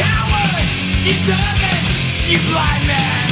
coward, you servant, you blind man.